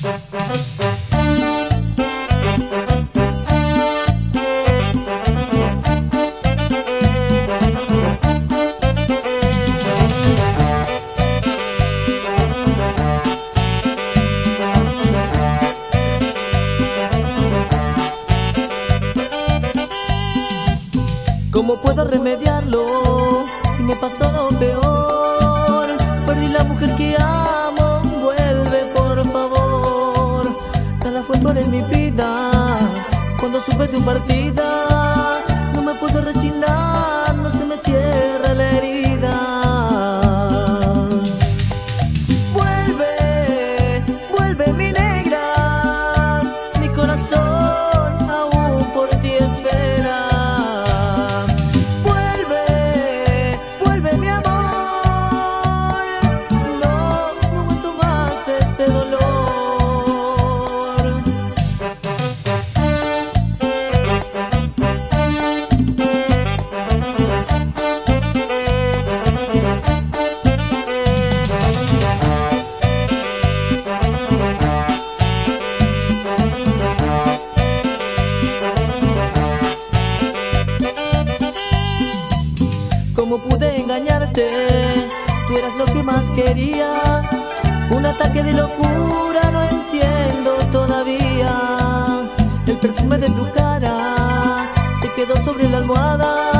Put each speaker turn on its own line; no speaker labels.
¿Cómo puedo remediarlo si me pasó lo peor? Perdí la mujer que amo. Cuando supe tu partida, no me pude resignar. tú eras lo que más quería, un ataque de locura, no entiendo todavía, el perfume de tu cara se quedó sobre la almohada.